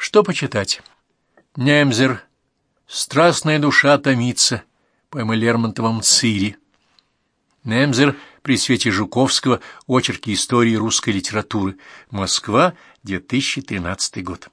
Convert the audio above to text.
Что почитать? Немзер. Страстная душа томится. Поэма Лермонтовом «Цири». Немзер при свете Жуковского. Очерки истории русской литературы. Москва, 2013 год.